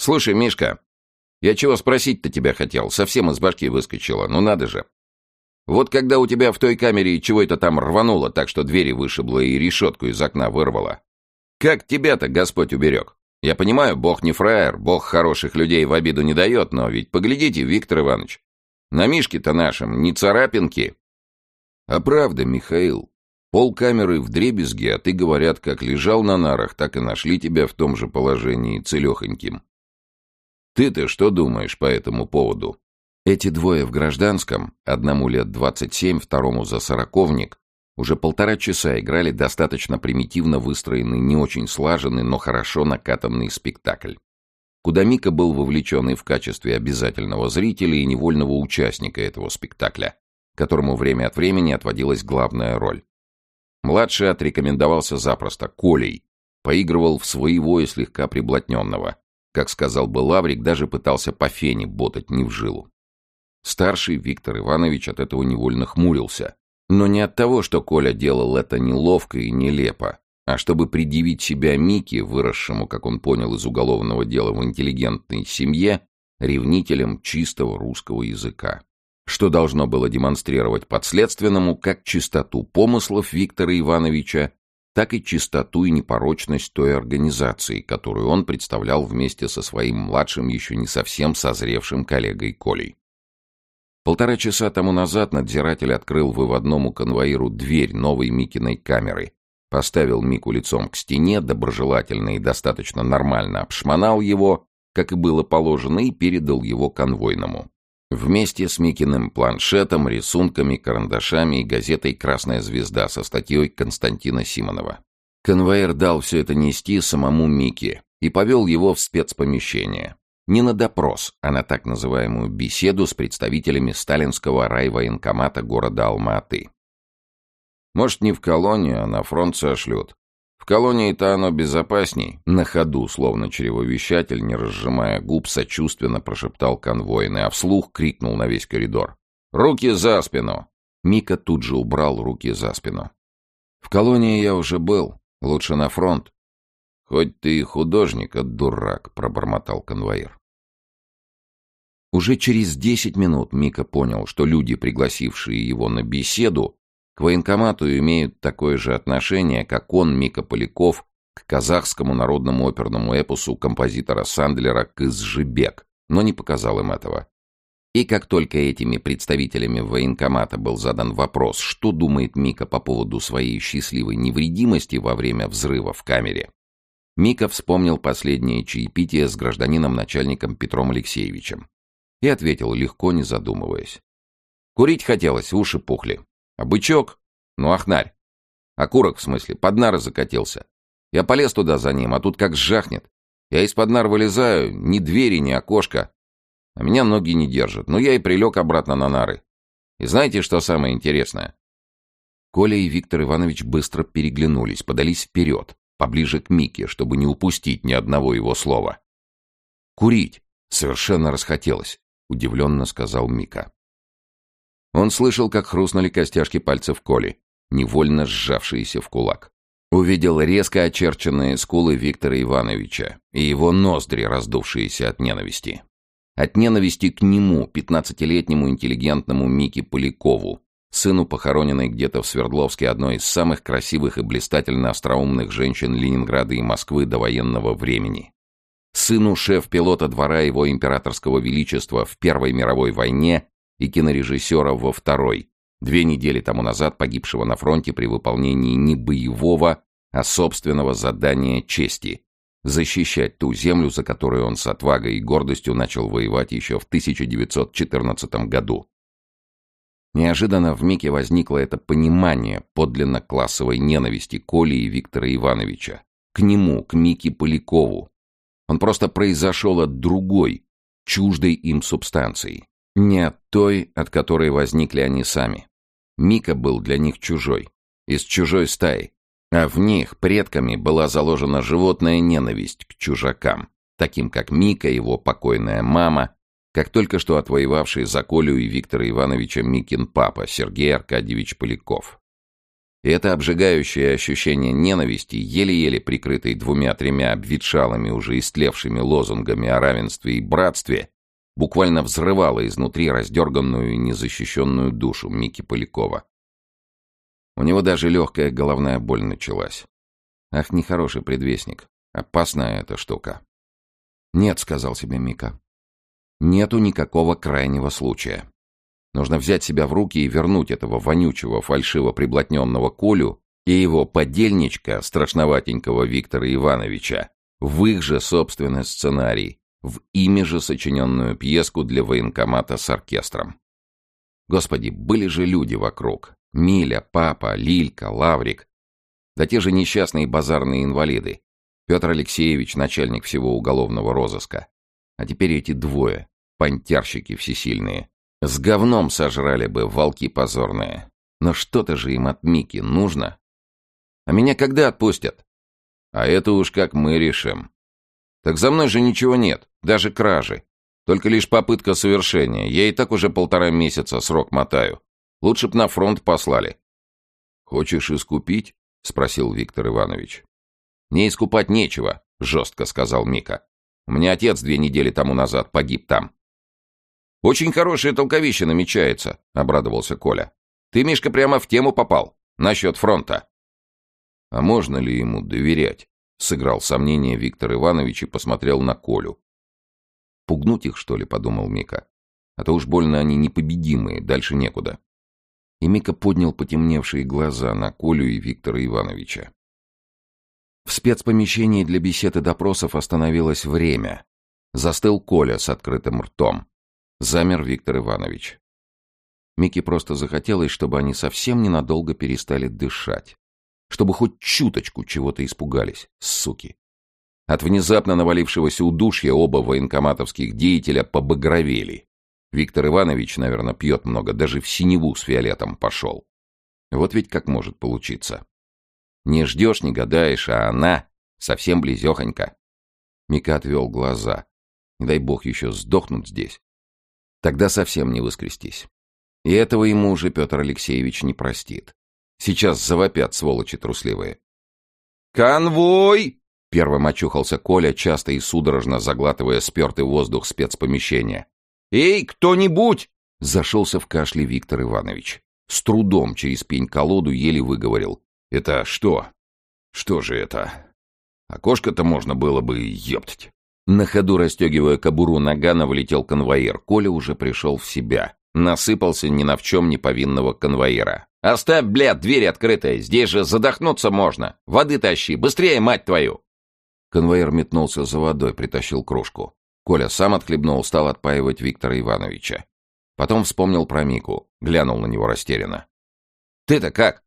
Слушай, Мишка, я чего спросить-то тебя хотел? Совсем из башки выскочило, ну надо же. Вот когда у тебя в той камере чего это там рвануло, так что двери вышибло и решетку из окна вырвало. Как тебя-то Господь уберег? Я понимаю, Бог не фраер, Бог хороших людей в обиду не дает, но ведь поглядите, Виктор Иванович, на Мишке-то нашем не царапинки. А правда, Михаил, пол камеры в дребезге, а ты, говорят, как лежал на нарах, так и нашли тебя в том же положении, целехоньким. Ты-то что думаешь по этому поводу? Эти двое в гражданском, одному лет двадцать семь, второму за сороковник, уже полтора часа играли достаточно примитивно выстроенный, не очень слаженный, но хорошо накатанный спектакль. Куда Мика был вовлечен и в качестве обязательного зрителя и невольного участника этого спектакля, которому время от времени отводилась главная роль. Младший отрекомендовался запросто, Колей, поигрывал в своего и слегка приблотненного. Как сказал бы Лаврик, даже пытался по фене ботать не в жилу. Старший Виктор Иванович от этого невольно хмурился, но не от того, что Коля делал это неловко и нелепо, а чтобы предъявить себя Мике, выросшему, как он понял, из уголовного дела в интеллигентной семье, ревнителем чистого русского языка. Что должно было демонстрировать подследственному как чистоту помыслов Виктора Ивановича, так и чистоту и непорочность той организации, которую он представлял вместе со своим младшим, еще не совсем созревшим коллегой Колей. Полтора часа тому назад надзиратель открыл выводному конвоиру дверь новой Микиной камеры, поставил Мику лицом к стене, доброжелательно и достаточно нормально обшмонал его, как и было положено, и передал его конвойному. Вместе с Микиным планшетом, рисунками, карандашами и газетой «Красная звезда» со статьей Константина Симонова. Конвоир дал все это нести самому Мике и повел его в спецпомещение. Не на допрос, а на так называемую беседу с представителями сталинского райвоенкомата города Алма-Аты. Может, не в колонию, а на фронт сошлют. В колонии-то оно безопасней. На ходу, словно чревовещатель, не разжимая губ, сочувственно прошептал конвойный, а вслух крикнул на весь коридор. «Руки за спину!» Мика тут же убрал руки за спину. «В колонии я уже был. Лучше на фронт». «Хоть ты и художник, а дурак», — пробормотал конвоир. Уже через десять минут Мика понял, что люди, пригласившие его на беседу, военкомату имеют такое же отношение, как он, Мика Поляков, к казахскому народному оперному эпосу композитора Сандлера «Кызжибек», но не показал им этого. И как только этими представителями военкомата был задан вопрос, что думает Мика по поводу своей счастливой невредимости во время взрыва в камере, Мика вспомнил последнее чаепитие с гражданином-начальником Петром Алексеевичем и ответил, легко не задумываясь. Курить хотелось, уши пухли. А бычок? Ну, ахнарь. Окурок, в смысле, под нары закатился. Я полез туда за ним, а тут как сжахнет. Я из-под нар вылезаю, ни двери, ни окошка. А меня ноги не держат. Ну, я и прилег обратно на нары. И знаете, что самое интересное? Коля и Виктор Иванович быстро переглянулись, подались вперед, поближе к Мике, чтобы не упустить ни одного его слова. Курить совершенно расхотелось удивленно сказал Мика. Он слышал, как хрустнули костяшки пальцев Коли, невольно сжавшиеся в кулак. Увидел резко очерченные скулы Виктора Ивановича и его ноздри, раздувшиеся от ненависти. От ненависти к нему, пятнадцатилетнему интеллигентному Мике Полякову, сыну похороненной где-то в Свердловске одной из самых красивых и блистательно остроумных женщин Ленинграда и Москвы до военного времени сыну шеф-пилота двора его императорского величества в Первой мировой войне и кинорежиссера во Второй, две недели тому назад погибшего на фронте при выполнении не боевого, а собственного задания чести – защищать ту землю, за которую он с отвагой и гордостью начал воевать еще в 1914 году. Неожиданно в Мике возникло это понимание подлинно классовой ненависти Коли и Виктора Ивановича. К нему, к Мике Полякову, он просто произошел от другой, чуждой им субстанции. Не от той, от которой возникли они сами. Мика был для них чужой, из чужой стаи, а в них предками была заложена животная ненависть к чужакам, таким как Мика, его покойная мама, как только что отвоевавший за Колю и Виктора Ивановича Микин папа Сергей Аркадьевич Поляков. Это обжигающее ощущение ненависти, еле-еле прикрытой двумя-тремя обветшалыми, уже истлевшими лозунгами о равенстве и братстве, буквально взрывало изнутри раздерганную и незащищенную душу Мики Полякова. У него даже легкая головная боль началась. Ах, нехороший предвестник. Опасная эта штука. «Нет», — сказал себе Мика. «Нету никакого крайнего случая. Нужно взять себя в руки и вернуть этого вонючего, фальшиво приблотненного Колю и его подельничка, страшноватенького Виктора Ивановича, в их же собственный сценарий, в ими же сочиненную пьеску для военкомата с оркестром. Господи, были же люди вокруг. Миля, папа, Лилька, Лаврик. Да те же несчастные базарные инвалиды. Петр Алексеевич, начальник всего уголовного розыска. А теперь эти двое, понтярщики всесильные. С говном сожрали бы волки позорные. Но что-то же им от Мики нужно. А меня когда отпустят? А это уж как мы решим. Так за мной же ничего нет, даже кражи. Только лишь попытка совершения. Я и так уже полтора месяца срок мотаю. Лучше б на фронт послали. Хочешь искупить? Спросил Виктор Иванович. Не искупать нечего, жестко сказал Мика. У меня отец две недели тому назад погиб там. «Очень хорошее толковище намечается», — обрадовался Коля. «Ты, Мишка, прямо в тему попал. Насчет фронта». «А можно ли ему доверять?» — сыграл сомнение Виктор Иванович и посмотрел на Колю. «Пугнуть их, что ли?» — подумал Мика. «А то уж больно они непобедимые, дальше некуда». И Мика поднял потемневшие глаза на Колю и Виктора Ивановича. В спецпомещении для бесед и допросов остановилось время. Застыл Коля с открытым ртом. Замер Виктор Иванович. Микки просто захотелось, чтобы они совсем ненадолго перестали дышать. Чтобы хоть чуточку чего-то испугались, суки. От внезапно навалившегося удушья оба военкоматовских деятеля побагровели. Виктор Иванович, наверное, пьет много, даже в синеву с фиолетом пошел. Вот ведь как может получиться. Не ждешь, не гадаешь, а она совсем близехонька. Мика отвел глаза. Не дай бог еще сдохнут здесь. Тогда совсем не выскрестись. И этого ему уже Петр Алексеевич не простит. Сейчас завопят, сволочи трусливые. «Конвой!» — первым очухался Коля, часто и судорожно заглатывая спертый воздух спецпомещения. «Эй, кто-нибудь!» — зашелся в кашле Виктор Иванович. С трудом через пень-колоду еле выговорил. «Это что? Что же это? Окошко-то можно было бы ептать». На ходу расстегивая кобуру нагана, влетел конвоир. Коля уже пришел в себя. Насыпался ни на в чем не повинного конвоира. «Оставь, блядь, дверь открытая, здесь же задохнуться можно. Воды тащи, быстрее, мать твою!» Конвоир метнулся за водой, притащил кружку. Коля сам отхлебнул, стал отпаивать Виктора Ивановича. Потом вспомнил про Мику, глянул на него растерянно. «Ты-то как?»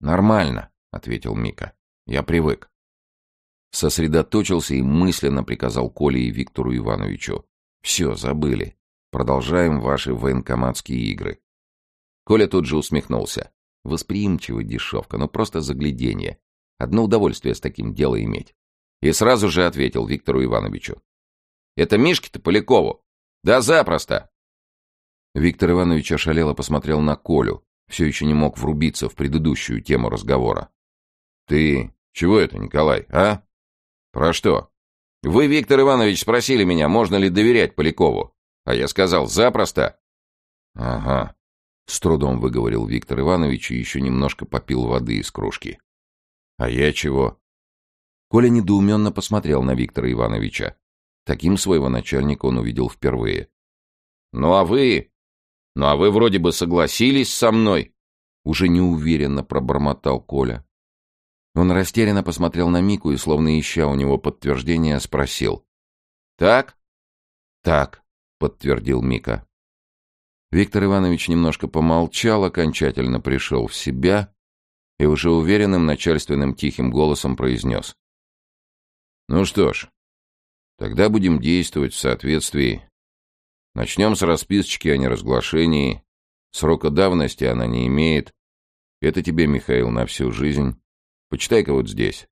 «Нормально», — ответил Мика. «Я привык». Сосредоточился и мысленно приказал Коле и Виктору Ивановичу. «Все, забыли. Продолжаем ваши военкоматские игры». Коля тут же усмехнулся. Восприимчивая дешевка, но просто загляденье. Одно удовольствие с таким дело иметь. И сразу же ответил Виктору Ивановичу. «Это Мишке-то Полякову? Да запросто!» Виктор Иванович ошалело посмотрел на Колю, все еще не мог врубиться в предыдущую тему разговора. «Ты чего это, Николай, а?» «Про что?» «Вы, Виктор Иванович, спросили меня, можно ли доверять Полякову. А я сказал, запросто». «Ага», — с трудом выговорил Виктор Иванович и еще немножко попил воды из кружки. «А я чего?» Коля недоуменно посмотрел на Виктора Ивановича. Таким своего начальника он увидел впервые. «Ну а вы? Ну а вы вроде бы согласились со мной?» Уже неуверенно пробормотал Коля. Он растерянно посмотрел на Мику и, словно ища у него подтверждения, спросил. «Так?» «Так», — подтвердил Мика. Виктор Иванович немножко помолчал, окончательно пришел в себя и уже уверенным начальственным тихим голосом произнес. «Ну что ж, тогда будем действовать в соответствии. Начнем с расписочки о неразглашении. Срока давности она не имеет. Это тебе, Михаил, на всю жизнь. Почитай-ка вот здесь.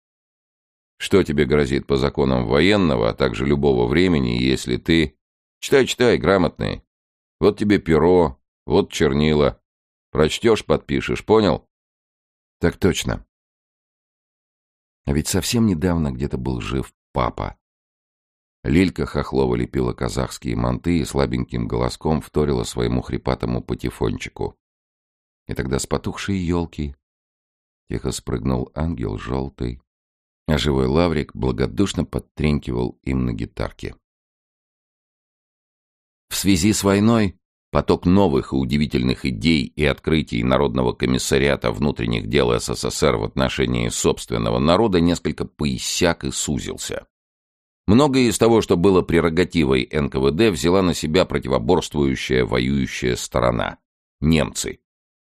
Что тебе грозит по законам военного, а также любого времени, если ты... Читай, читай, грамотный. Вот тебе перо, вот чернила. Прочтешь, подпишешь, понял? Так точно. А ведь совсем недавно где-то был жив папа. Лилька Хохлова лепила казахские манты и слабеньким голоском вторила своему хрипатому патефончику. И тогда с потухшей елки тихо спрыгнул ангел желтый, а живой лаврик благодушно подтренькивал им на гитарке. В связи с войной поток новых и удивительных идей и открытий Народного комиссариата внутренних дел СССР в отношении собственного народа несколько поиссяк и сузился. Многое из того, что было прерогативой НКВД, взяла на себя противоборствующая воюющая сторона – немцы.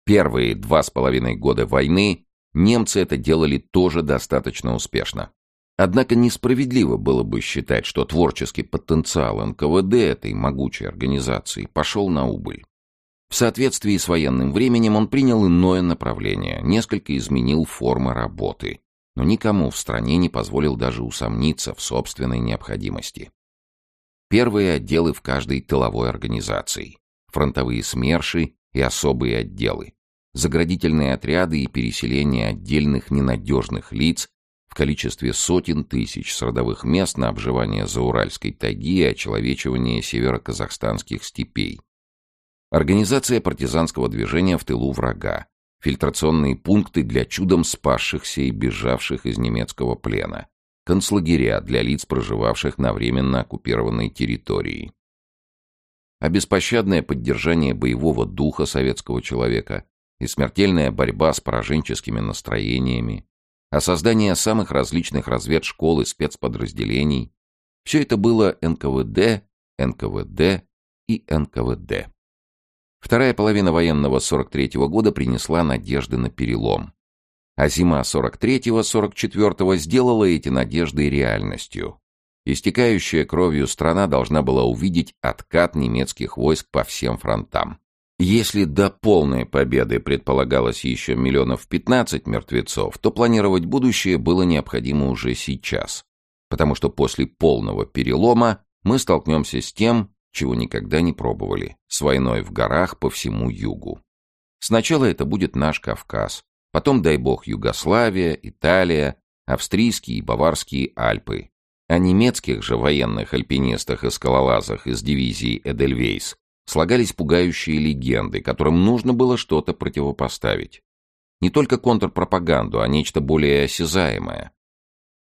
Первые два с половиной года войны немцы это делали тоже достаточно успешно. Однако несправедливо было бы считать, что творческий потенциал НКВД этой могучей организации пошел на убыль. В соответствии с военным временем он принял иное направление, несколько изменил формы работы но никому в стране не позволил даже усомниться в собственной необходимости. Первые отделы в каждой тыловой организации, фронтовые СМЕРШи и особые отделы, заградительные отряды и переселение отдельных ненадежных лиц в количестве сотен тысяч с родовых мест на обживание Зауральской тайги и очеловечивание североказахстанских степей. Организация партизанского движения в тылу врага, фильтрационные пункты для чудом спасшихся и бежавших из немецкого плена, концлагеря для лиц, проживавших на временно оккупированной территории. А беспощадное поддержание боевого духа советского человека и смертельная борьба с пораженческими настроениями, а создание самых различных разведшкол и спецподразделений – все это было НКВД, НКВД и НКВД. Вторая половина военного 43-го года принесла надежды на перелом. А зима 43-44 сделала эти надежды реальностью. Истекающая кровью страна должна была увидеть откат немецких войск по всем фронтам. Если до полной победы предполагалось еще миллионов 15 мертвецов, то планировать будущее было необходимо уже сейчас, потому что после полного перелома мы столкнемся с тем, чего никогда не пробовали, с войной в горах по всему югу. Сначала это будет наш Кавказ, потом, дай бог, Югославия, Италия, австрийские и баварские Альпы. О немецких же военных альпинистах и скалолазах из дивизии Эдельвейс слагались пугающие легенды, которым нужно было что-то противопоставить. Не только контрпропаганду, а нечто более осязаемое.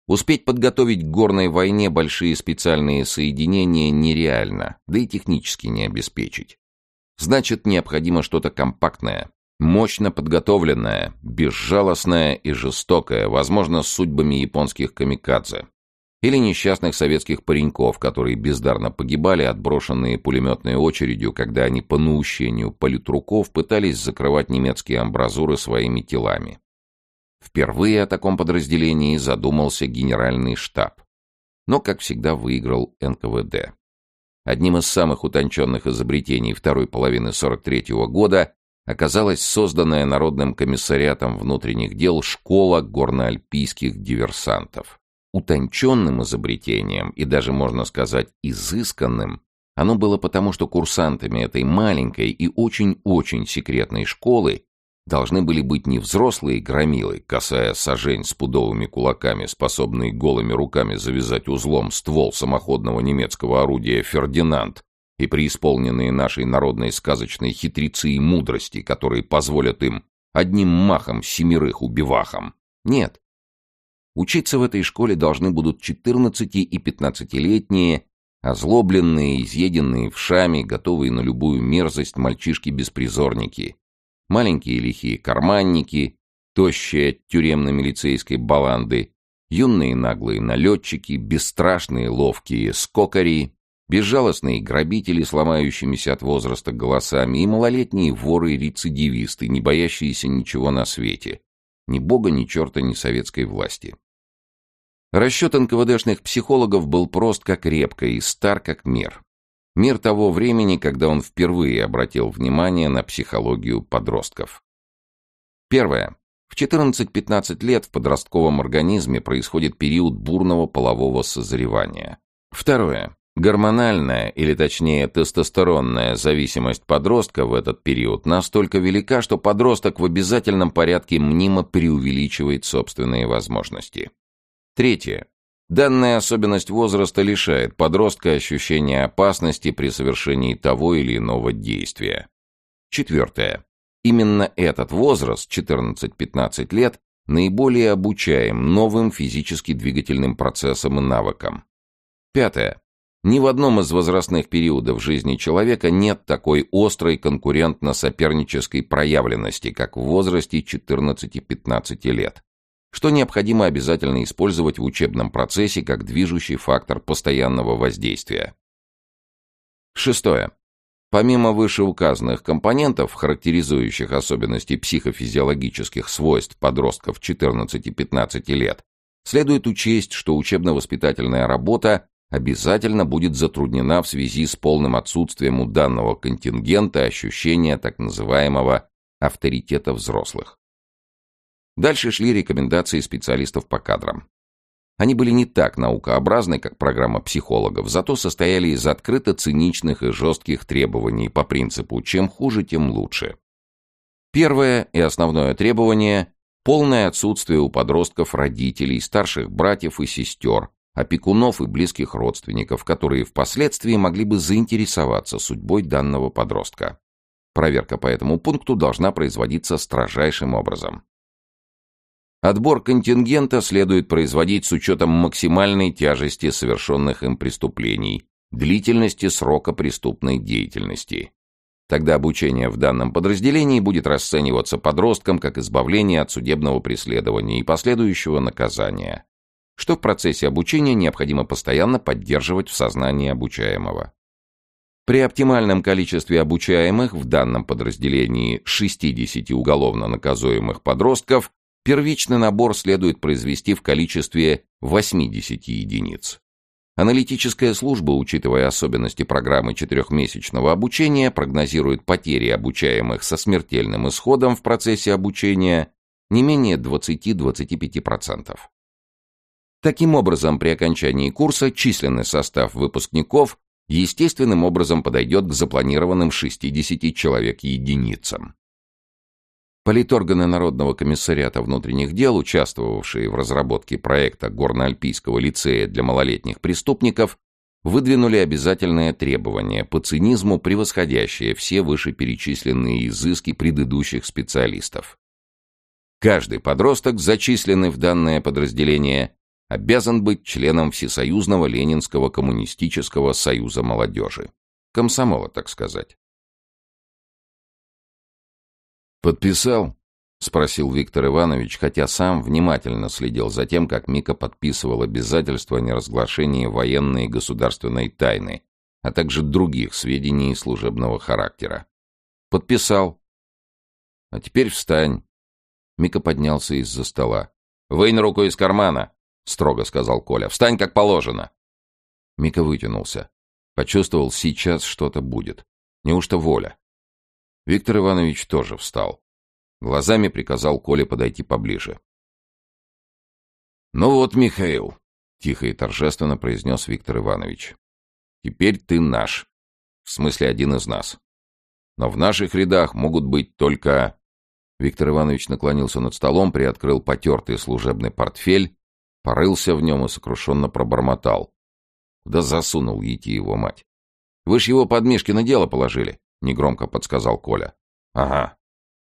Успеть подготовить к горной войне большие специальные соединения нереально, да и технически не обеспечить. Значит, необходимо что-то компактное, мощно подготовленное, безжалостное и жестокое, возможно, с судьбами японских камикадзе. Или несчастных советских пареньков, которые бездарно погибали, отброшенные пулеметной очередью, когда они по наущению политруков пытались закрывать немецкие амбразуры своими телами. Впервые о таком подразделении задумался генеральный штаб. Но, как всегда, выиграл НКВД. Одним из самых утонченных изобретений второй половины 43 -го года оказалась созданная Народным комиссариатом внутренних дел школа горноальпийских диверсантов. Утонченным изобретением и даже, можно сказать, изысканным оно было потому, что курсантами этой маленькой и очень-очень секретной школы должны были быть не взрослые громилы, касая сажень с пудовыми кулаками, способные голыми руками завязать узлом ствол самоходного немецкого орудия «Фердинанд», и преисполненные нашей народной сказочной хитрецы и мудрости, которые позволят им одним махом семерых убивахам. Нет. Учиться в этой школе должны будут 14 и 15-летние, озлобленные, изъеденные вшами, готовые на любую мерзость мальчишки-беспризорники, маленькие лихие карманники, тощие тюремно-милицейской баланды, юные наглые налетчики, бесстрашные ловкие скокари, безжалостные грабители с ломающимися от возраста голосами и малолетние воры и рецидивисты, не боящиеся ничего на свете, ни бога, ни черта, ни советской власти. Расчет НКВДшных психологов был прост как репка и стар как мир. Мир того времени, когда он впервые обратил внимание на психологию подростков. Первое. В 14-15 лет в подростковом организме происходит период бурного полового созревания. Второе. Гормональная, или точнее тестостеронная зависимость подростка в этот период настолько велика, что подросток в обязательном порядке мнимо преувеличивает собственные возможности. Третье. Данная особенность возраста лишает подростка ощущения опасности при совершении того или иного действия. Четвертое. Именно этот возраст, 14-15 лет, наиболее обучаем новым физически двигательным процессам и навыкам. Пятое. Ни в одном из возрастных периодов жизни человека нет такой острой конкурентно-сопернической проявленности, как в возрасте 14-15 лет, что необходимо обязательно использовать в учебном процессе как движущий фактор постоянного воздействия. Шестое. Помимо вышеуказанных компонентов, характеризующих особенности психофизиологических свойств подростков 14-15 лет, следует учесть, что учебно-воспитательная работа обязательно будет затруднена в связи с полным отсутствием у данного контингента ощущения так называемого авторитета взрослых. Дальше шли рекомендации специалистов по кадрам. Они были не так наукообразны, как программа психологов, зато состояли из открыто циничных и жестких требований по принципу «чем хуже, тем лучше». Первое и основное требование – полное отсутствие у подростков родителей, старших братьев и сестер, опекунов и близких родственников, которые впоследствии могли бы заинтересоваться судьбой данного подростка. Проверка по этому пункту должна производиться строжайшим образом. Отбор контингента следует производить с учетом максимальной тяжести совершенных им преступлений, длительности срока преступной деятельности. Тогда обучение в данном подразделении будет расцениваться подростком как избавление от судебного преследования и последующего наказания что в процессе обучения необходимо постоянно поддерживать в сознании обучаемого. При оптимальном количестве обучаемых в данном подразделении 60 уголовно наказуемых подростков первичный набор следует произвести в количестве 80 единиц. Аналитическая служба, учитывая особенности программы четырехмесячного обучения, прогнозирует потери обучаемых со смертельным исходом в процессе обучения не менее 20-25%. Таким образом, при окончании курса численный состав выпускников естественным образом подойдет к запланированным 60 человек единицам. Политорганы Народного комиссариата внутренних дел, участвовавшие в разработке проекта Горно-Альпийского лицея для малолетних преступников, выдвинули обязательное требование по цинизму, превосходящее все вышеперечисленные изыски предыдущих специалистов. Каждый подросток, зачисленный в данное подразделение, обязан быть членом Всесоюзного Ленинского коммунистического союза молодежи. Комсомола, так сказать. «Подписал?» — спросил Виктор Иванович, хотя сам внимательно следил за тем, как Мика подписывал обязательства о неразглашении военной и государственной тайны, а также других сведений служебного характера. «Подписал». «А теперь встань». Мика поднялся из-за стола. «Вынь руку из кармана!» — строго сказал Коля. «Встань, как положено!» Мика вытянулся. Почувствовал, сейчас что-то будет. Неужто воля? Виктор Иванович тоже встал. Глазами приказал Коле подойти поближе. «Ну вот, Михаил», — тихо и торжественно произнес Виктор Иванович, — «теперь ты наш. В смысле, один из нас. Но в наших рядах могут быть только...» Виктор Иванович наклонился над столом, приоткрыл потертый служебный портфель Порылся в нем и сокрушенно пробормотал. Да засунул идти его мать. Вы ж его под Мишкино дело положили, негромко подсказал Коля. Ага.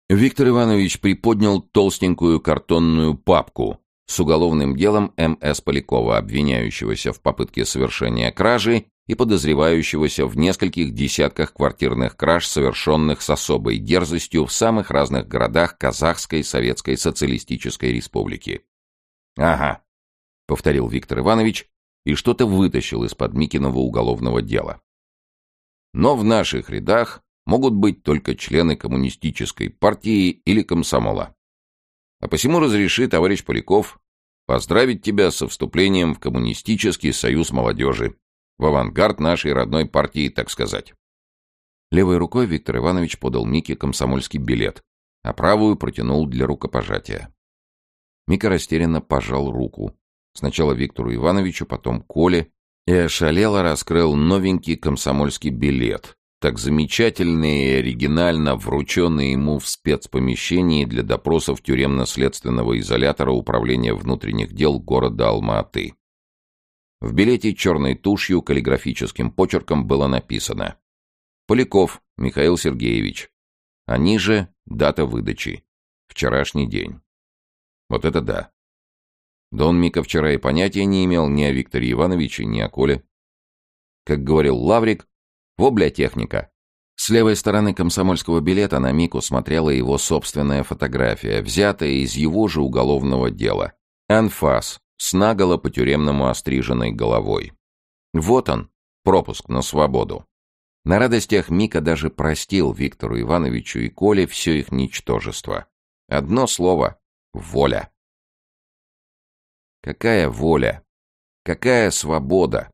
Виктор Иванович приподнял толстенькую картонную папку с уголовным делом М.С. Полякова, обвиняющегося в попытке совершения кражи и подозревающегося в нескольких десятках квартирных краж, совершенных с особой дерзостью в самых разных городах Казахской Советской Социалистической Республики. Ага, повторил Виктор Иванович и что-то вытащил из-под Микиного уголовного дела. Но в наших рядах могут быть только члены коммунистической партии или комсомола. А посему разреши, товарищ Поляков, поздравить тебя со вступлением в Коммунистический союз молодежи, в авангард нашей родной партии, так сказать. Левой рукой Виктор Иванович подал Мике комсомольский билет, а правую протянул для рукопожатия. Мика растерянно пожал руку, Сначала Виктору Ивановичу, потом Коле, И ошалело раскрыл новенький комсомольский билет, так замечательно и оригинально врученный ему в спецпомещении для допросов тюремно-следственного изолятора Управления внутренних дел города Алма-Аты. В билете черной тушью каллиграфическим почерком было написано «Поляков Михаил Сергеевич». А ниже дата выдачи. Вчерашний день. Вот это да. Дон Мика вчера и понятия не имел ни о Викторе Ивановиче, ни о Коле. Как говорил Лаврик, «Во, техника!» С левой стороны комсомольского билета на Мику смотрела его собственная фотография, взятая из его же уголовного дела. Анфас, с наголо по-тюремному остриженной головой. Вот он, пропуск на свободу. На радостях Мика даже простил Виктору Ивановичу и Коле все их ничтожество. Одно слово — воля. Какая воля? Какая свобода?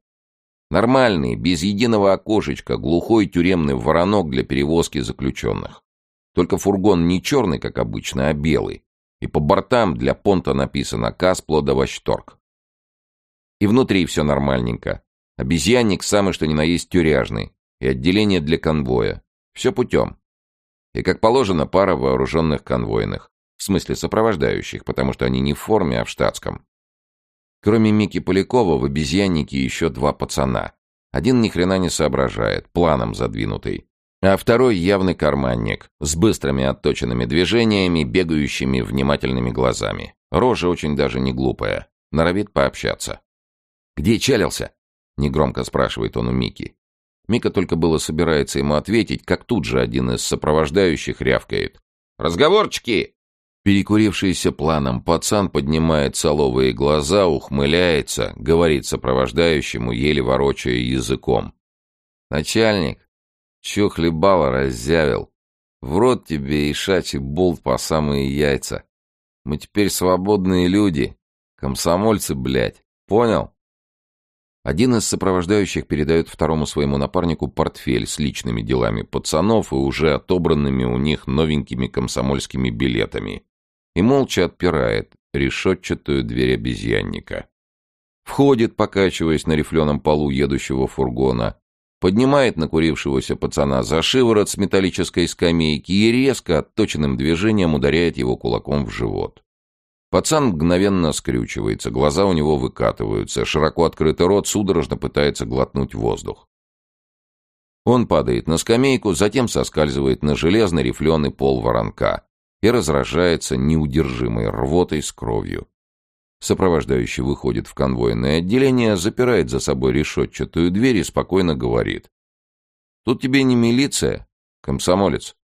Нормальный, без единого окошечка, глухой тюремный воронок для перевозки заключенных. Только фургон не черный, как обычно, а белый. И по бортам для понта написано «Касплодовощторг». И внутри все нормальненько. Обезьянник самый что ни на есть тюряжный. И отделение для конвоя. Все путем. И, как положено, пара вооруженных конвойных. В смысле сопровождающих, потому что они не в форме, а в штатском. Кроме Мики Полякова, в обезьяннике еще два пацана. Один ни хрена не соображает, планом задвинутый. А второй явный карманник, с быстрыми отточенными движениями, бегающими внимательными глазами. Рожа очень даже не глупая, норовит пообщаться. «Где чалился?» — негромко спрашивает он у Мики. Мика только было собирается ему ответить, как тут же один из сопровождающих рявкает. «Разговорчики!» Перекурившийся планом пацан поднимает соловые глаза, ухмыляется, говорит сопровождающему, еле ворочая языком. «Начальник, чё хлебало раззявил? В рот тебе ишачий болт по самые яйца. Мы теперь свободные люди, комсомольцы, блядь, понял?» Один из сопровождающих передает второму своему напарнику портфель с личными делами пацанов и уже отобранными у них новенькими комсомольскими билетами и молча отпирает решетчатую дверь обезьянника. Входит, покачиваясь на рифленом полу едущего фургона, поднимает накурившегося пацана за шиворот с металлической скамейки и резко отточенным движением ударяет его кулаком в живот. Пацан мгновенно скрючивается, глаза у него выкатываются, широко открытый рот судорожно пытается глотнуть воздух. Он падает на скамейку, затем соскальзывает на железный рифленый пол воронка, и разражается неудержимой рвотой с кровью. Сопровождающий выходит в конвойное отделение, запирает за собой решетчатую дверь и спокойно говорит. «Тут тебе не милиция, комсомолец».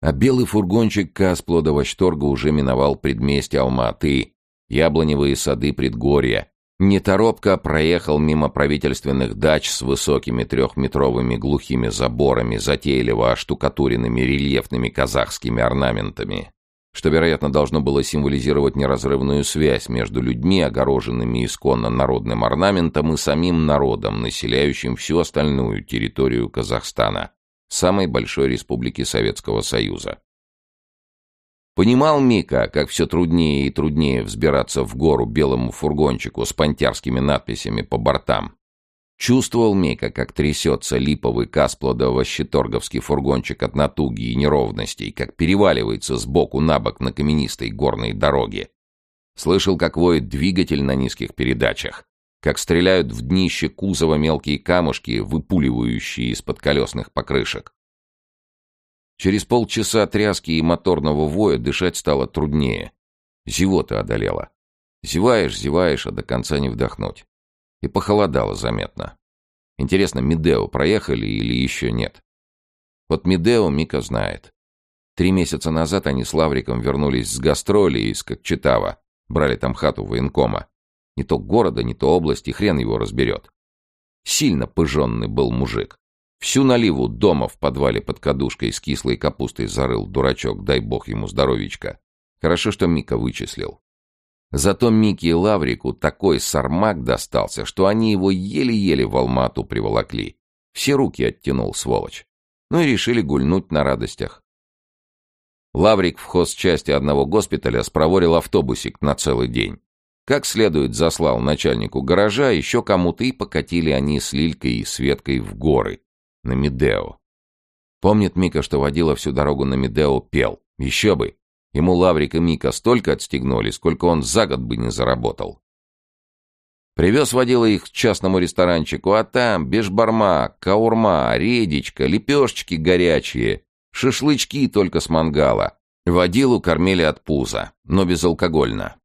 А белый фургончик Касплода Шторга уже миновал предместье Алматы, яблоневые сады предгорья, Неторопко проехал мимо правительственных дач с высокими трехметровыми глухими заборами, затейливо оштукатуренными рельефными казахскими орнаментами, что, вероятно, должно было символизировать неразрывную связь между людьми, огороженными исконно народным орнаментом, и самим народом, населяющим всю остальную территорию Казахстана, самой большой республики Советского Союза. Понимал Мика, как все труднее и труднее взбираться в гору белому фургончику с понтярскими надписями по бортам. Чувствовал Мика, как трясется липовый касплодово-щеторговский фургончик от натуги и неровностей, как переваливается сбоку на бок на каменистой горной дороге. Слышал, как воет двигатель на низких передачах, как стреляют в днище кузова мелкие камушки, выпуливающие из-под колесных покрышек. Через полчаса тряски и моторного воя дышать стало труднее. Зевота одолела. Зеваешь, зеваешь, а до конца не вдохнуть. И похолодало заметно. Интересно, Медео проехали или еще нет? Вот Медео Мика знает. Три месяца назад они с Лавриком вернулись с гастроли из Кокчетава. Брали там хату военкома. Не то города, не то области, хрен его разберет. Сильно пыженный был мужик. Всю наливу дома в подвале под кадушкой с кислой капустой зарыл дурачок, дай бог ему здоровичка. Хорошо, что Мика вычислил. Зато Мике и Лаврику такой сармак достался, что они его еле-еле в Алмату приволокли. Все руки оттянул, сволочь. Ну и решили гульнуть на радостях. Лаврик в хозчасти одного госпиталя спроворил автобусик на целый день. Как следует заслал начальнику гаража, еще кому-то и покатили они с Лилькой и Светкой в горы, на Медео. Помнит Мика, что водила всю дорогу на Медео пел. Еще бы. Ему Лаврик и Мика столько отстегнули, сколько он за год бы не заработал. Привез водила их к частному ресторанчику, а там бешбарма, каурма, редечка, лепешечки горячие, шашлычки только с мангала. Водилу кормили от пуза, но безалкогольно.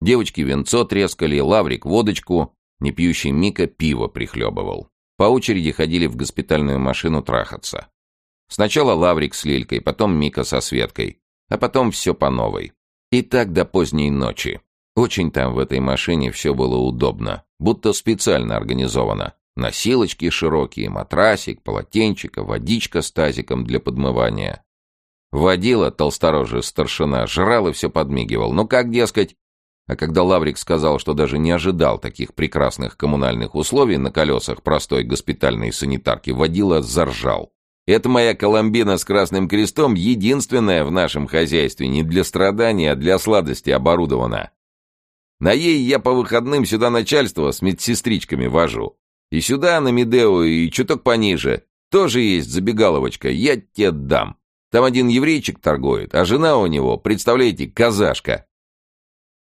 Девочки венцо трескали, лаврик водочку, непьющий Мика пиво прихлебывал. По очереди ходили в госпитальную машину трахаться. Сначала Лаврик с Лилькой, потом Мика со Светкой, а потом все по новой. И так до поздней ночи. Очень там в этой машине все было удобно, будто специально организовано. Носилочки широкие, матрасик, полотенчика, водичка с тазиком для подмывания. Водила толсторожий старшина, жрал и все подмигивал. Ну как, дескать, а когда Лаврик сказал, что даже не ожидал таких прекрасных коммунальных условий на колесах простой госпитальной санитарки, водила заржал. «Это моя Коломбина с красным крестом единственная в нашем хозяйстве не для страдания, а для сладости оборудована. На ей я по выходным сюда начальство с медсестричками вожу. И сюда, на Медео, и чуток пониже. Тоже есть забегаловочка, я тебе дам. Там один еврейчик торгует, а жена у него, представляете, казашка.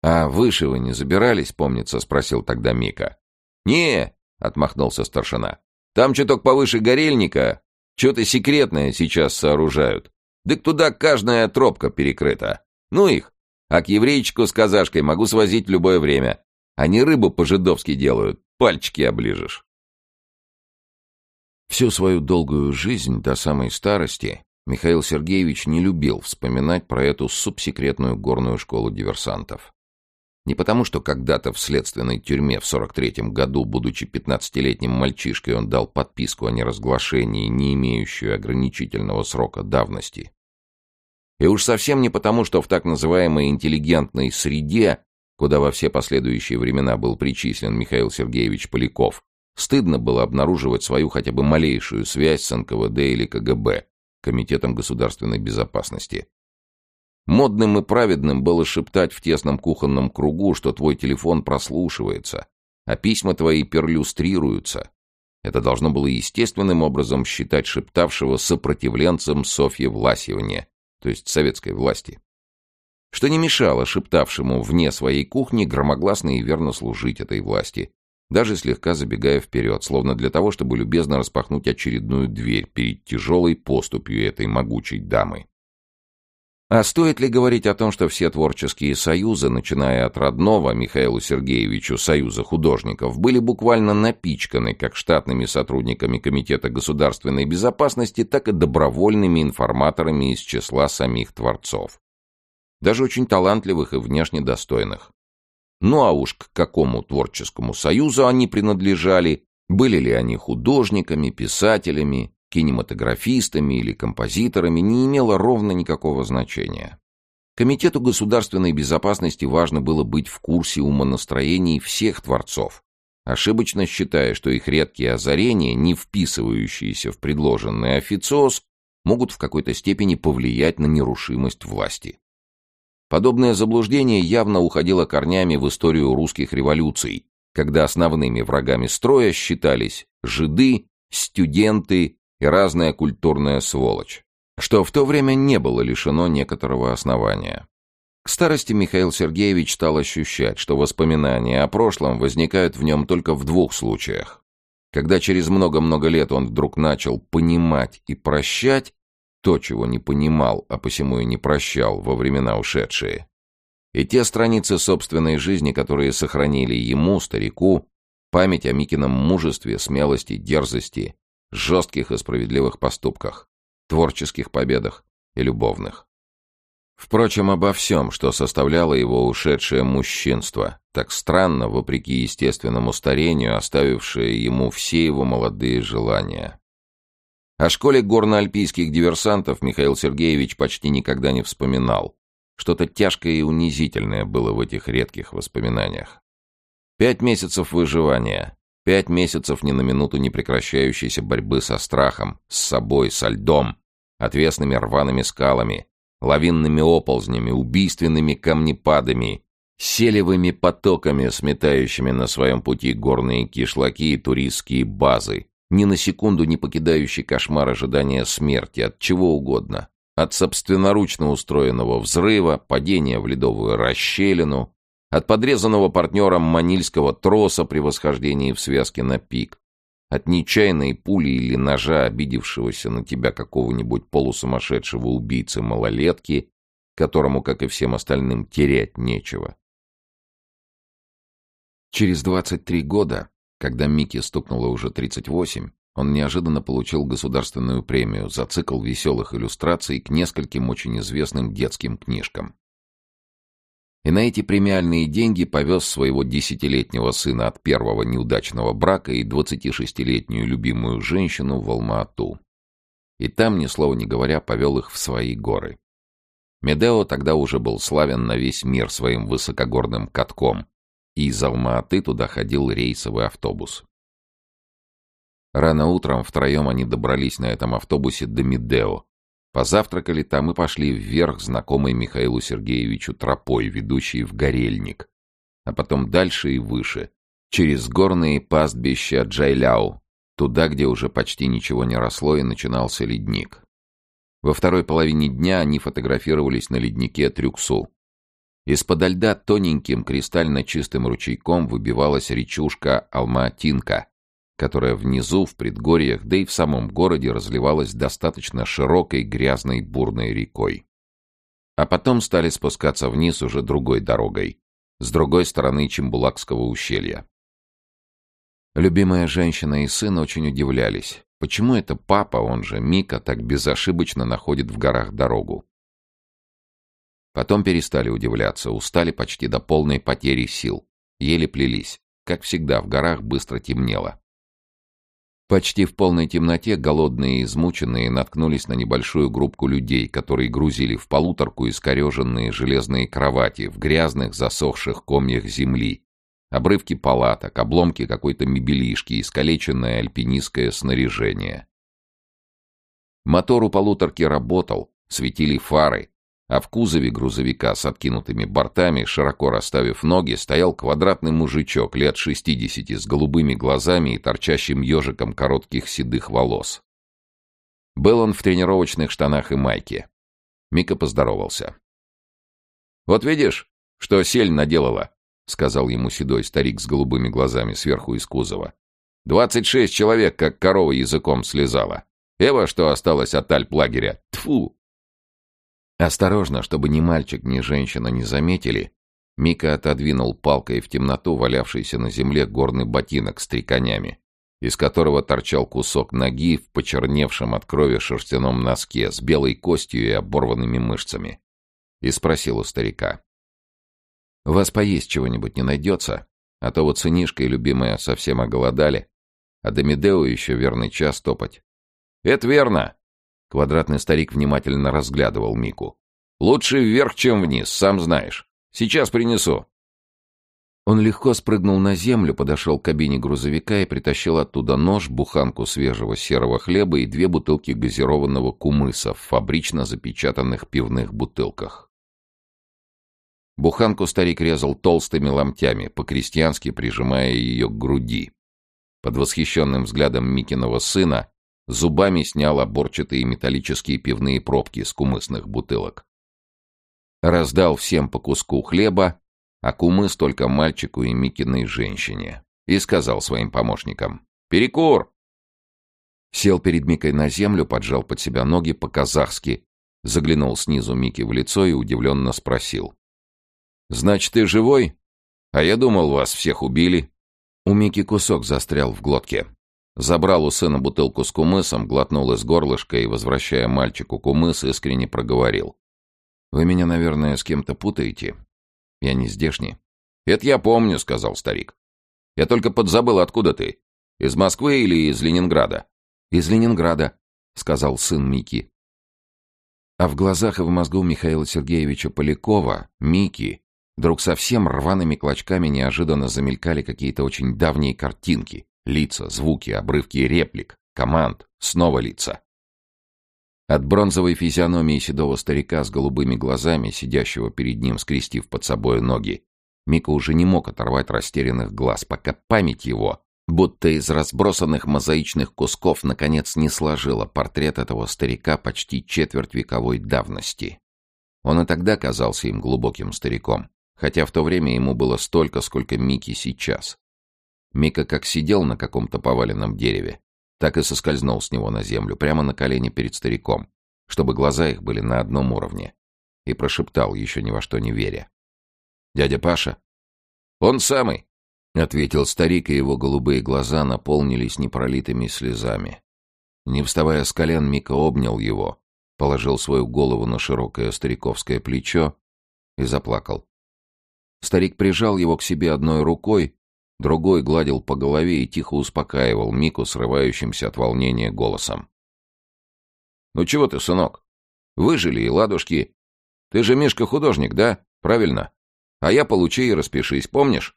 «А выше вы не забирались, помнится?» — спросил тогда Мика. «Не!» — отмахнулся старшина. «Там чуток повыше горельника. Что-то секретное сейчас сооружают. Дык туда каждая тропка перекрыта. Ну их. А к еврейчику с казашкой могу свозить в любое время. Они рыбу по-жидовски делают. Пальчики оближешь». Всю свою долгую жизнь до самой старости Михаил Сергеевич не любил вспоминать про эту субсекретную горную школу диверсантов. Не потому, что когда-то в следственной тюрьме в 43-м году, будучи 15-летним мальчишкой, он дал подписку о неразглашении, не имеющую ограничительного срока давности. И уж совсем не потому, что в так называемой интеллигентной среде, куда во все последующие времена был причислен Михаил Сергеевич Поляков, стыдно было обнаруживать свою хотя бы малейшую связь с НКВД или КГБ, Комитетом государственной безопасности. Модным и праведным было шептать в тесном кухонном кругу, что твой телефон прослушивается, а письма твои перлюстрируются. Это должно было естественным образом считать шептавшего сопротивленцем Софьи Власьевне, то есть советской власти. Что не мешало шептавшему вне своей кухни громогласно и верно служить этой власти, даже слегка забегая вперед, словно для того, чтобы любезно распахнуть очередную дверь перед тяжелой поступью этой могучей дамы. А стоит ли говорить о том, что все творческие союзы, начиная от родного Михаилу Сергеевичу Союза художников, были буквально напичканы как штатными сотрудниками Комитета государственной безопасности, так и добровольными информаторами из числа самих творцов. Даже очень талантливых и внешне достойных. Ну а уж к какому творческому союзу они принадлежали, были ли они художниками, писателями, кинематографистами или композиторами не имело ровно никакого значения. Комитету государственной безопасности важно было быть в курсе умонастроений всех творцов, ошибочно считая, что их редкие озарения, не вписывающиеся в предложенный официоз, могут в какой-то степени повлиять на нерушимость власти. Подобное заблуждение явно уходило корнями в историю русских революций, когда основными врагами строя считались жиды, студенты и разная культурная сволочь, что в то время не было лишено некоторого основания. К старости Михаил Сергеевич стал ощущать, что воспоминания о прошлом возникают в нем только в двух случаях. Когда через много-много лет он вдруг начал понимать и прощать то, чего не понимал, а посему и не прощал во времена ушедшие. И те страницы собственной жизни, которые сохранили ему, старику, память о Микином мужестве, смелости, дерзости жестких и справедливых поступках, творческих победах и любовных. Впрочем, обо всем, что составляло его ушедшее мужчинство, так странно, вопреки естественному старению, оставившее ему все его молодые желания. О школе горно-альпийских диверсантов Михаил Сергеевич почти никогда не вспоминал. Что-то тяжкое и унизительное было в этих редких воспоминаниях. Пять месяцев выживания, Пять месяцев ни на минуту не прекращающейся борьбы со страхом, с собой, со льдом, отвесными рваными скалами, лавинными оползнями, убийственными камнепадами селевыми потоками, сметающими на своем пути горные кишлаки и туристские базы, ни на секунду не покидающий кошмар ожидания смерти от чего угодно. От собственноручно устроенного взрыва, падения в ледовую расщелину, от подрезанного партнером манильского троса при восхождении в связке на пик, от нечаянной пули или ножа, обидевшегося на тебя какого-нибудь полусумасшедшего убийцы малолетки, которому, как и всем остальным, терять нечего. Через 23 года, когда Микки стукнуло уже 38, он неожиданно получил государственную премию за цикл веселых иллюстраций к нескольким очень известным детским книжкам. И на эти премиальные деньги повез своего десятилетнего сына от первого неудачного брака и 26-летнюю любимую женщину в Алма-Ату. И там, ни слова не говоря, повел их в свои горы. Медео тогда уже был славен на весь мир своим высокогорным катком, и из Алма-Аты туда ходил рейсовый автобус. Рано утром втроем они добрались на этом автобусе до Медео, позавтракали там и пошли вверх знакомой Михаилу Сергеевичу тропой, ведущей в Горельник, а потом дальше и выше, через горные пастбища Джайляу, туда, где уже почти ничего не росло и начинался ледник. Во второй половине дня они фотографировались на леднике Трюксу. Из-под льда тоненьким кристально чистым ручейком выбивалась речушка Алматинка, которая внизу, в предгорьях, да и в самом городе разливалась достаточно широкой грязной бурной рекой. А потом стали спускаться вниз уже другой дорогой, с другой стороны Чембулакского ущелья. Любимая женщина и сын очень удивлялись, почему это папа, он же Мика, так безошибочно находит в горах дорогу. Потом перестали удивляться, устали почти до полной потери сил. Еле плелись. Как всегда, в горах быстро темнело. Почти в полной темноте голодные и измученные наткнулись на небольшую группку людей, которые грузили в полуторку искореженные железные кровати в грязных засохших комьях земли, обрывки палаток, обломки какой-то мебелишки, искалеченное альпинистское снаряжение. Мотор у полуторки работал, светили фары, а в кузове грузовика с откинутыми бортами, широко расставив ноги, стоял квадратный мужичок лет шестидесяти с голубыми глазами и торчащим ежиком коротких седых волос. Был он в тренировочных штанах и майке. Мика поздоровался. «Вот видишь, что сель наделала?» — сказал ему седой старик с голубыми глазами сверху из кузова. «Двадцать шесть человек, как корова языком слезала. Эва, что осталось от альп-лагеря. Тфу! Осторожно, чтобы ни мальчик, ни женщина не заметили, Мика отодвинул палкой в темноту валявшийся на земле горный ботинок с три конями, из которого торчал кусок ноги в почерневшем от крови шерстяном носке с белой костью и оборванными мышцами. И спросил у старика. «У вас поесть чего-нибудь не найдется? А то вот сынишка и любимая совсем оголодали, а до Медео еще верный час топать». «Это верно!» Квадратный старик внимательно разглядывал Мику. «Лучше вверх, чем вниз, сам знаешь. Сейчас принесу». Он легко спрыгнул на землю, подошел к кабине грузовика и притащил оттуда нож, буханку свежего серого хлеба и две бутылки газированного кумыса в фабрично запечатанных пивных бутылках. Буханку старик резал толстыми ломтями, по-крестьянски прижимая ее к груди. Под восхищенным взглядом Микиного сына Зубами снял оборчатые металлические пивные пробки с кумысных бутылок. Раздал всем по куску хлеба, а кумыс только мальчику и Микиной женщине. И сказал своим помощникам «Перекур!» Сел перед Микой на землю, поджал под себя ноги по-казахски, заглянул снизу Мики в лицо и удивленно спросил. «Значит, ты живой? А я думал, вас всех убили». У Мики кусок застрял в глотке. Забрал у сына бутылку с кумысом, глотнул из горлышка и, возвращая мальчику кумыс, искренне проговорил. «Вы меня, наверное, с кем-то путаете? Я не здешний». «Это я помню», — сказал старик. «Я только подзабыл, откуда ты. Из Москвы или из Ленинграда?» «Из Ленинграда», — сказал сын Мики. А в глазах и в мозгу Михаила Сергеевича Полякова, Мики, вдруг совсем рваными клочками неожиданно замелькали какие-то очень давние картинки. Лица, звуки, обрывки реплик, команд, снова лица. От бронзовой физиономии седого старика с голубыми глазами, сидящего перед ним, скрестив под собой ноги, Мика уже не мог оторвать растерянных глаз, пока память его, будто из разбросанных мозаичных кусков, наконец не сложила портрет этого старика почти четверть вековой давности. Он и тогда казался им глубоким стариком, хотя в то время ему было столько, сколько Мики сейчас. Мика как сидел на каком-то поваленном дереве, так и соскользнул с него на землю, прямо на колени перед стариком, чтобы глаза их были на одном уровне, и прошептал, еще ни во что не веря. «Дядя Паша?» «Он самый», — ответил старик, и его голубые глаза наполнились непролитыми слезами. Не вставая с колен, Мика обнял его, положил свою голову на широкое стариковское плечо и заплакал. Старик прижал его к себе одной рукой, другой гладил по голове и тихо успокаивал Мику срывающимся от волнения голосом. «Ну чего ты, сынок? Выжили и ладушки. Ты же Мишка-художник, да? Правильно? А я получи и распишись, помнишь?»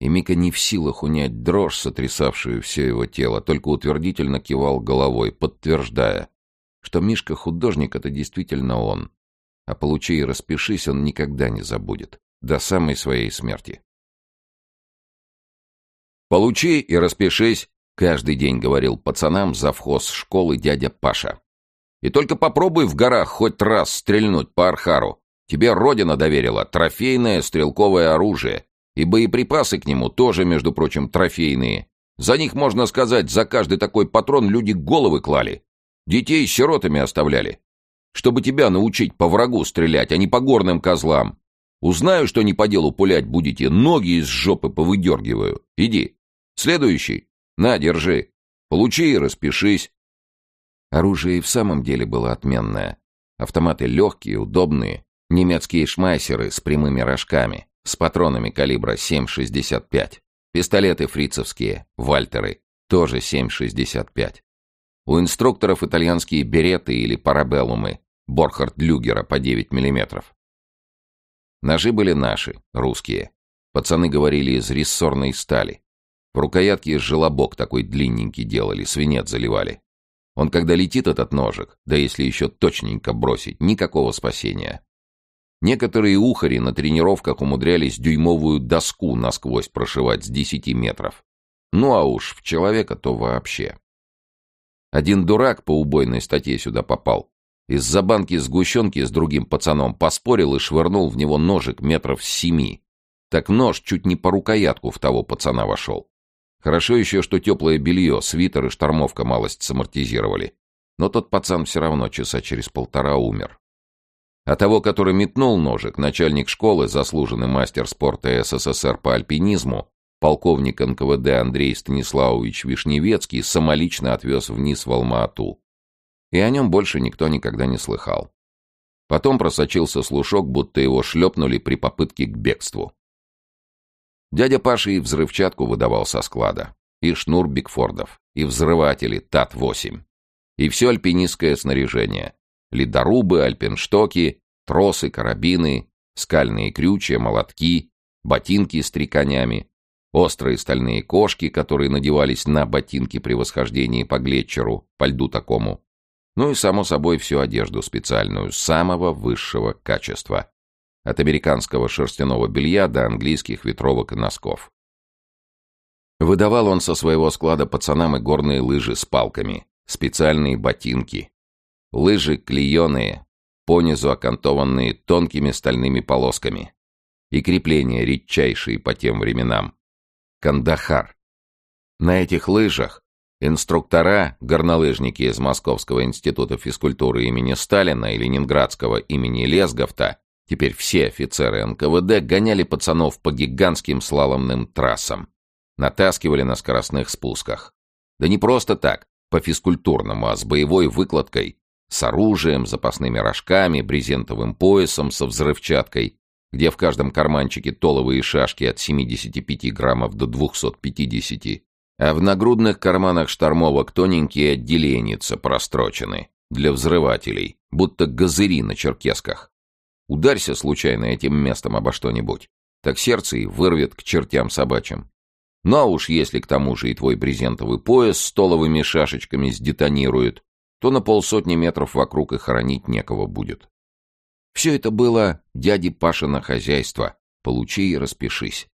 И Мика не в силах унять дрожь, сотрясавшую все его тело, только утвердительно кивал головой, подтверждая, что Мишка-художник — это действительно он. А получи и распишись он никогда не забудет. До самой своей смерти. «Получи и распишись», — каждый день говорил пацанам завхоз школы дядя Паша. «И только попробуй в горах хоть раз стрельнуть по Архару. Тебе Родина доверила трофейное стрелковое оружие, и боеприпасы к нему тоже, между прочим, трофейные. За них, можно сказать, за каждый такой патрон люди головы клали. Детей сиротами оставляли. Чтобы тебя научить по врагу стрелять, а не по горным козлам. Узнаю, что не по делу пулять будете, ноги из жопы повыдергиваю. Иди. Следующий. На, держи. Получи и распишись. Оружие и в самом деле было отменное. Автоматы легкие, удобные. Немецкие шмайсеры с прямыми рожками, с патронами калибра 7,65. Пистолеты фрицевские, вальтеры, тоже 7,65. У инструкторов итальянские береты или парабеллумы, Борхард Люгера по 9 миллиметров. Ножи были наши, русские. Пацаны говорили из рессорной стали. В рукоятке желобок такой длинненький делали, свинец заливали. Он когда летит этот ножик, да если еще точненько бросить, никакого спасения. Некоторые ухари на тренировках умудрялись дюймовую доску насквозь прошивать с десяти метров. Ну а уж в человека то вообще. Один дурак по убойной статье сюда попал. Из-за банки сгущенки с другим пацаном поспорил и швырнул в него ножик метров с семи. Так нож чуть не по рукоятку в того пацана вошел. Хорошо еще, что теплое белье, свитер и штормовка малость самортизировали. Но тот пацан все равно часа через полтора умер. А того, который метнул ножик, начальник школы, заслуженный мастер спорта СССР по альпинизму, полковник НКВД Андрей Станиславович Вишневецкий самолично отвез вниз в Алма-Ату и о нем больше никто никогда не слыхал. Потом просочился слушок, будто его шлепнули при попытке к бегству. Дядя Паша и взрывчатку выдавал со склада, и шнур Бигфордов, и взрыватели ТАТ-8, и все альпинистское снаряжение, ледорубы, альпинштоки, тросы, карабины, скальные крючья, молотки, ботинки с триконями, острые стальные кошки, которые надевались на ботинки при восхождении по глетчеру, по льду такому, ну и, само собой, всю одежду специальную, самого высшего качества. От американского шерстяного белья до английских ветровок и носков. Выдавал он со своего склада пацанам и горные лыжи с палками, специальные ботинки. Лыжи клееные, понизу окантованные тонкими стальными полосками. И крепления редчайшие по тем временам. Кандахар. На этих лыжах Инструктора, горнолыжники из Московского института физкультуры имени Сталина и Ленинградского имени Лесговта, теперь все офицеры НКВД, гоняли пацанов по гигантским слаломным трассам. Натаскивали на скоростных спусках. Да не просто так, по физкультурному, а с боевой выкладкой, с оружием, запасными рожками, брезентовым поясом со взрывчаткой, где в каждом карманчике толовые шашки от 75 граммов до 250 а в нагрудных карманах штормовок тоненькие отделеница прострочены для взрывателей, будто газыри на черкесках. Ударься случайно этим местом обо что-нибудь, так сердце и вырвет к чертям собачьим. Ну а уж если к тому же и твой брезентовый пояс с толовыми шашечками сдетонирует, то на полсотни метров вокруг и хоронить некого будет. Все это было дяди Пашина хозяйство, Получи и распишись.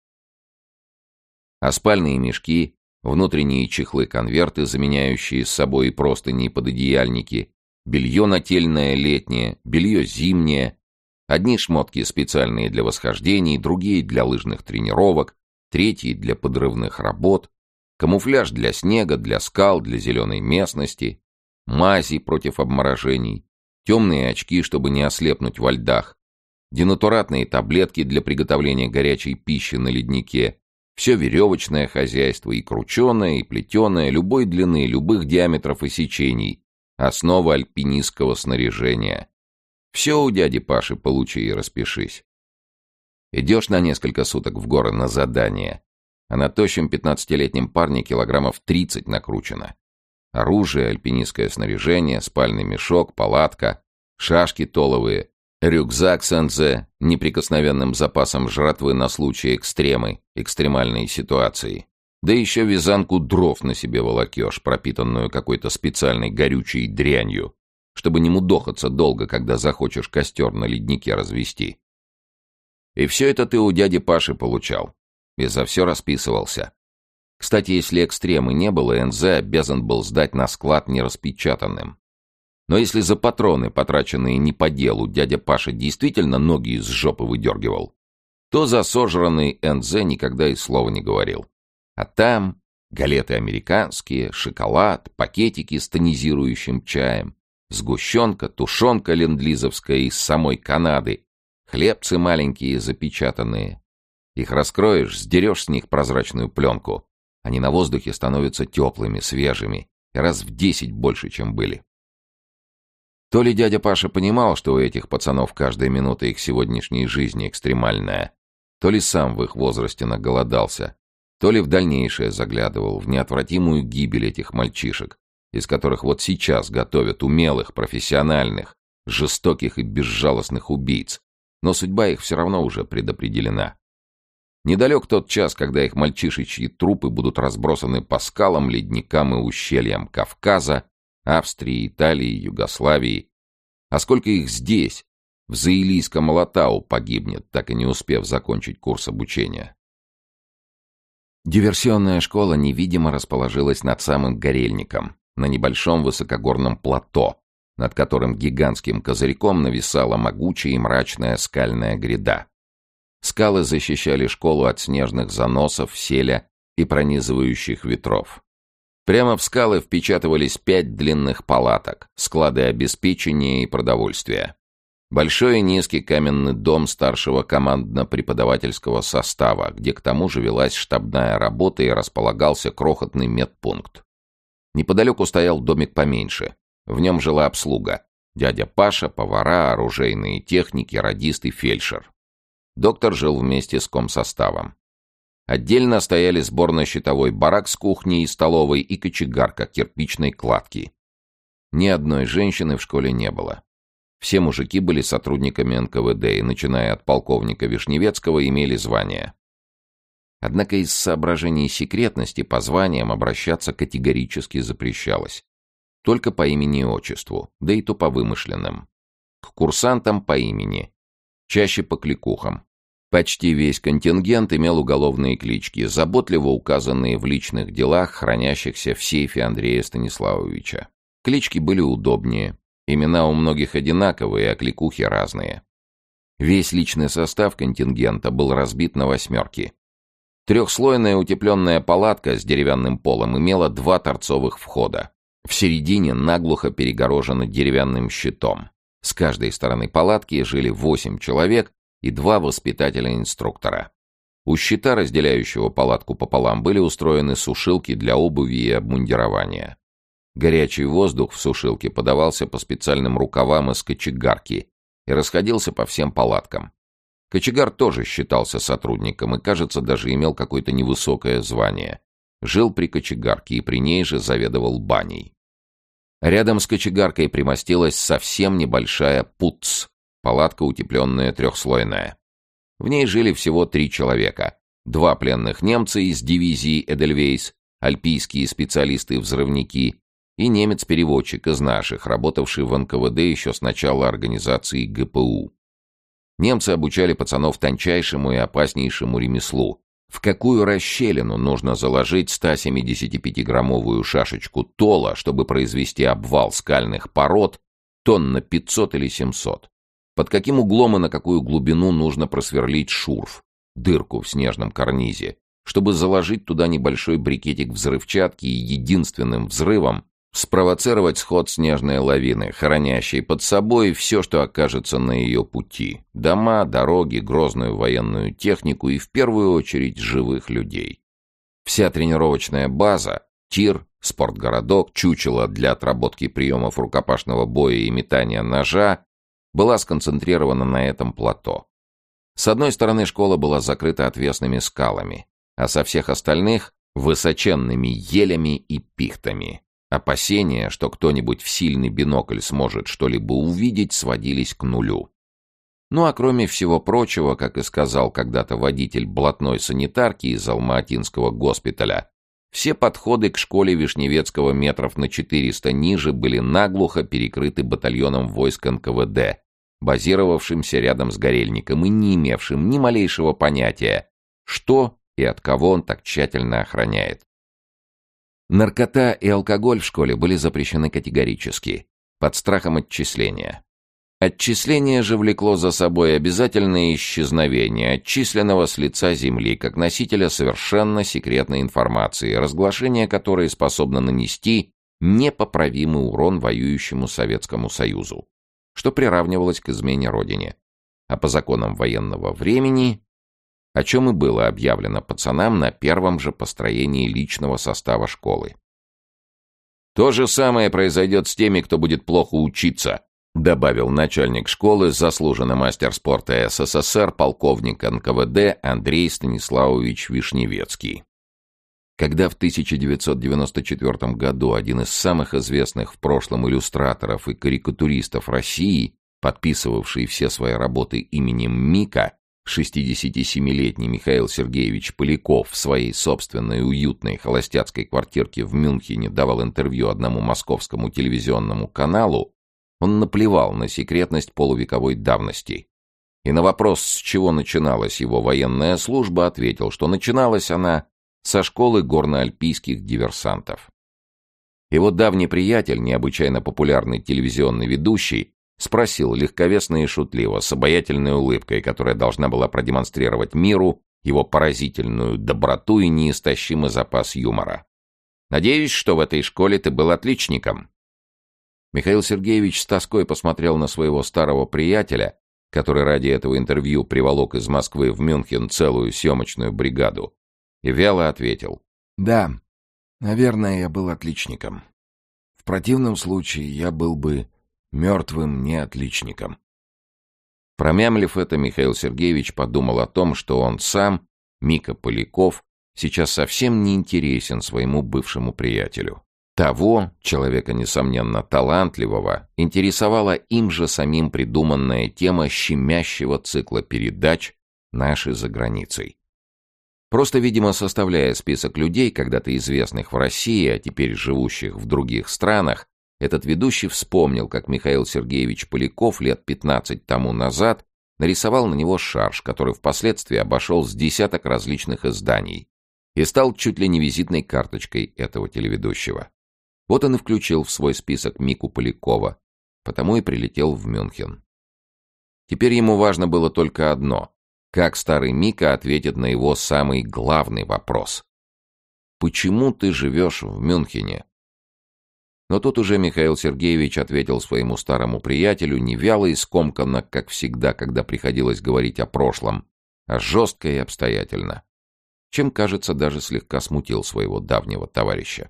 А спальные мешки, внутренние чехлы-конверты, заменяющие с собой простыни и пододеяльники, белье нательное летнее, белье зимнее, одни шмотки специальные для восхождений, другие для лыжных тренировок, третьи для подрывных работ, камуфляж для снега, для скал, для зеленой местности, мази против обморожений, темные очки, чтобы не ослепнуть во льдах, денатуратные таблетки для приготовления горячей пищи на леднике, все веревочное хозяйство, и крученое, и плетеное, любой длины, любых диаметров и сечений, основа альпинистского снаряжения. Все у дяди Паши получи и распишись. Идешь на несколько суток в горы на задание, а на тощем пятнадцатилетнем парне килограммов тридцать накручено. Оружие, альпинистское снаряжение, спальный мешок, палатка, шашки толовые, рюкзак с НЗ, неприкосновенным запасом жратвы на случай экстремы, экстремальной ситуации. Да еще вязанку дров на себе волокешь, пропитанную какой-то специальной горючей дрянью, чтобы не мудохаться долго, когда захочешь костер на леднике развести. И все это ты у дяди Паши получал. И за все расписывался. Кстати, если экстремы не было, НЗ обязан был сдать на склад нераспечатанным. Но если за патроны, потраченные не по делу, дядя Паша действительно ноги из жопы выдергивал, то за сожранный НЗ никогда и слова не говорил. А там галеты американские, шоколад, пакетики с тонизирующим чаем, сгущенка, тушенка лендлизовская из самой Канады, хлебцы маленькие запечатанные. Их раскроешь, сдерешь с них прозрачную пленку, они на воздухе становятся теплыми, свежими, и раз в десять больше, чем были. То ли дядя Паша понимал, что у этих пацанов каждая минута их сегодняшней жизни экстремальная, то ли сам в их возрасте наголодался, то ли в дальнейшее заглядывал, в неотвратимую гибель этих мальчишек, из которых вот сейчас готовят умелых, профессиональных, жестоких и безжалостных убийц, но судьба их все равно уже предопределена. Недалек тот час, когда их мальчишечьи трупы будут разбросаны по скалам, ледникам и ущельям Кавказа, Австрии, Италии, Югославии. А сколько их здесь, в Заилийском Алатау, погибнет, так и не успев закончить курс обучения. Диверсионная школа невидимо расположилась над самым горельником, на небольшом высокогорном плато, над которым гигантским козырьком нависала могучая и мрачная скальная гряда. Скалы защищали школу от снежных заносов, селя и пронизывающих ветров. Прямо в скалы впечатывались пять длинных палаток, склады обеспечения и продовольствия. Большой и низкий каменный дом старшего командно-преподавательского состава, где к тому же велась штабная работа и располагался крохотный медпункт. Неподалеку стоял домик поменьше. В нем жила обслуга. Дядя Паша, повара, оружейные техники, радист и фельдшер. Доктор жил вместе с комсоставом. Отдельно стояли сборно-щитовой барак с кухней и столовой и кочегарка кирпичной кладки. Ни одной женщины в школе не было. Все мужики были сотрудниками НКВД и, начиная от полковника Вишневецкого, имели звание. Однако из соображений секретности по званиям обращаться категорически запрещалось. Только по имени и отчеству, да и то по вымышленным. К курсантам по имени, чаще по кликухам. Почти весь контингент имел уголовные клички, заботливо указанные в личных делах, хранящихся в сейфе Андрея Станиславовича. Клички были удобнее, имена у многих одинаковые, а кликухи разные. Весь личный состав контингента был разбит на восьмерки. Трехслойная утепленная палатка с деревянным полом имела два торцовых входа. В середине наглухо перегорожена деревянным щитом. С каждой стороны палатки жили восемь человек и два воспитателя-инструктора. У щита, разделяющего палатку пополам, были устроены сушилки для обуви и обмундирования. Горячий воздух в сушилке подавался по специальным рукавам из кочегарки и расходился по всем палаткам. Кочегар тоже считался сотрудником и, кажется, даже имел какое-то невысокое звание. Жил при кочегарке и при ней же заведовал баней. Рядом с кочегаркой примостилась совсем небольшая пуц, палатка утепленная трехслойная. В ней жили всего три человека. Два пленных немца из дивизии Эдельвейс, альпийские специалисты-взрывники и немец-переводчик из наших, работавший в НКВД еще с начала организации ГПУ. Немцы обучали пацанов тончайшему и опаснейшему ремеслу. В какую расщелину нужно заложить 175-граммовую шашечку тола, чтобы произвести обвал скальных пород тонн на 500 или 700? Под каким углом и на какую глубину нужно просверлить шурф, дырку в снежном карнизе, чтобы заложить туда небольшой брикетик взрывчатки и единственным взрывом спровоцировать сход снежной лавины, хранящей под собой все, что окажется на ее пути. Дома, дороги, грозную военную технику и, в первую очередь, живых людей. Вся тренировочная база, тир, спортгородок, чучело для отработки приемов рукопашного боя и метания ножа была сконцентрирована на этом плато. С одной стороны школа была закрыта отвесными скалами, а со всех остальных — высоченными елями и пихтами. Опасения, что кто-нибудь в сильный бинокль сможет что-либо увидеть, сводились к нулю. Ну а кроме всего прочего, как и сказал когда-то водитель блатной санитарки из Алматинского госпиталя, все подходы к школе Вишневецкого метров на 400 ниже были наглухо перекрыты батальоном войск НКВД, базировавшимся рядом с Горельником и не имевшим ни малейшего понятия, что и от кого он так тщательно охраняет. Наркота и алкоголь в школе были запрещены категорически, под страхом отчисления. Отчисление же влекло за собой обязательное исчезновение отчисленного с лица земли как носителя совершенно секретной информации, разглашение которой способно нанести непоправимый урон воюющему Советскому Союзу, что приравнивалось к измене Родине. А по законам военного времени о чем и было объявлено пацанам на первом же построении личного состава школы. «То же самое произойдет с теми, кто будет плохо учиться», добавил начальник школы, заслуженный мастер спорта СССР, полковник НКВД Андрей Станиславович Вишневецкий. Когда в 1994 году один из самых известных в прошлом иллюстраторов и карикатуристов России, подписывавший все свои работы именем Мика, 67-летний Михаил Сергеевич Поляков в своей собственной уютной холостяцкой квартирке в Мюнхене давал интервью одному московскому телевизионному каналу, он наплевал на секретность полувековой давности. И на вопрос, с чего начиналась его военная служба, ответил, что начиналась она со школы горно-альпийских диверсантов. Его давний приятель, необычайно популярный телевизионный ведущий, Спросил легковесно и шутливо, с обаятельной улыбкой, которая должна была продемонстрировать миру его поразительную доброту и неистощимый запас юмора. «Надеюсь, что в этой школе ты был отличником». Михаил Сергеевич с тоской посмотрел на своего старого приятеля, который ради этого интервью приволок из Москвы в Мюнхен целую съемочную бригаду, и вяло ответил. «Да, наверное, я был отличником. В противном случае я был бы мертвым неотличником. Промямлив это, Михаил Сергеевич подумал о том, что он сам, Мика Поляков, сейчас совсем не интересен своему бывшему приятелю. Того, человека, несомненно, талантливого, интересовала им же самим придуманная тема щемящего цикла передач «Наши за границей». Просто, видимо, составляя список людей, когда-то известных в России, а теперь живущих в других странах, этот ведущий вспомнил, как Михаил Сергеевич Поляков лет 15 тому назад нарисовал на него шарж, который впоследствии обошел с десяток различных изданий и стал чуть ли не визитной карточкой этого телеведущего. Вот он и включил в свой список Мику Полякова, потому и прилетел в Мюнхен. Теперь ему важно было только одно — как старый Мика ответит на его самый главный вопрос. «Почему ты живешь в Мюнхене?» Но тут уже Михаил Сергеевич ответил своему старому приятелю не вяло и скомканно, как всегда, когда приходилось говорить о прошлом, а жестко и обстоятельно. Чем, кажется, даже слегка смутил своего давнего товарища.